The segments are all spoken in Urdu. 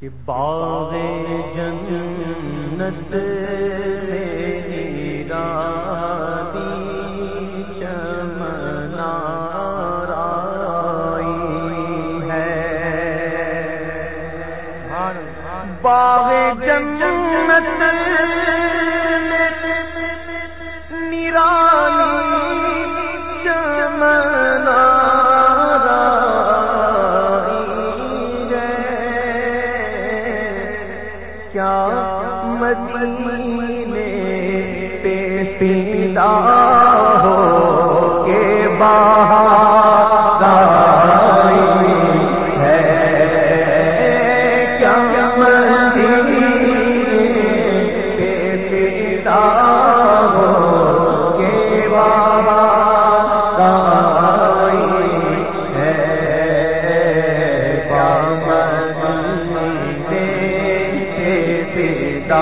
کہ باغ جنت میری رادی چمنا رائی ہے۔ باغ جنت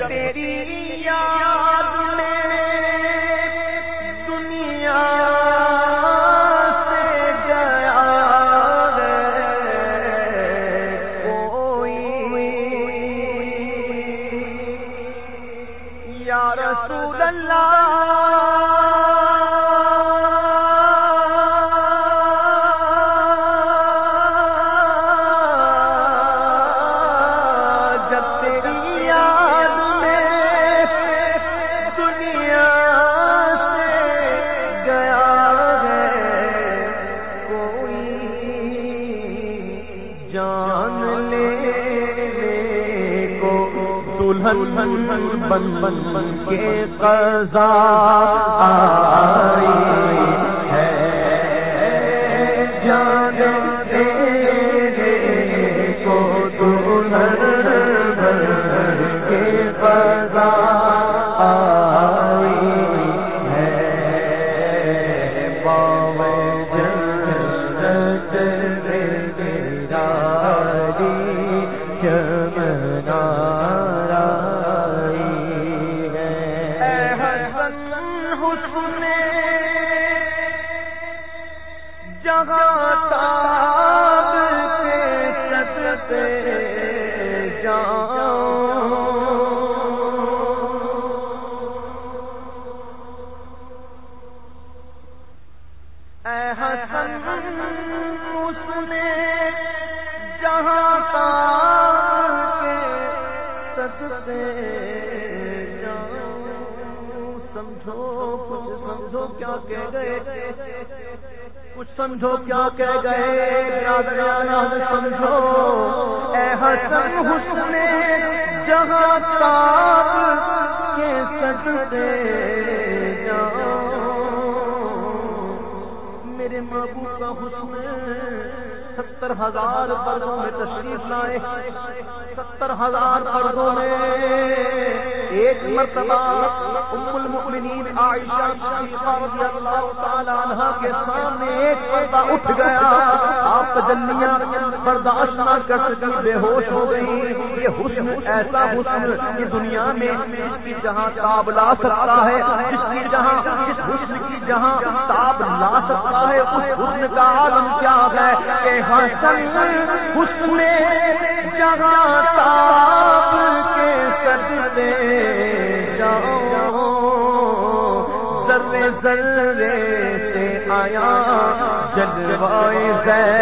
تیری یاد میں دنیا سے گیا کوئی یا رسول اللہ بن بن کے قضا سمجھو، کچھ سمجھو کیا کہہ گئے؟ کچھ سمجھو کیا کہہ گئے؟ سمجھو۔ اے حسن حسن جہاں کے سجدے جاؤ۔ میرے محبوب کا حسن ستر ہزار پردوں میں تشریف لائے۔ ستر ہزار پردوں میں ایک مرتبہ ام المؤمنین عائشہ رضی اللہ تعالی عنہ کے سامنے ایک پردہ اٹھ گیا۔ آپ تجلیاں برداشت نہ کر سکی بے ہوش ہو گئی۔ یہ حسن، ایسا حسن کہ دنیا میں جس کی جہاں تاب لا سکتا ہے، جس کی جہاں، جس حسن کی جہاں تاب لا سکتا ہے، اس حسن کا عالم کیا ہے؟ کہ حسن حسن جہاں تاب کے سجدے جاؤ۔ ذرے ذرے سے آیا جلوائے زیب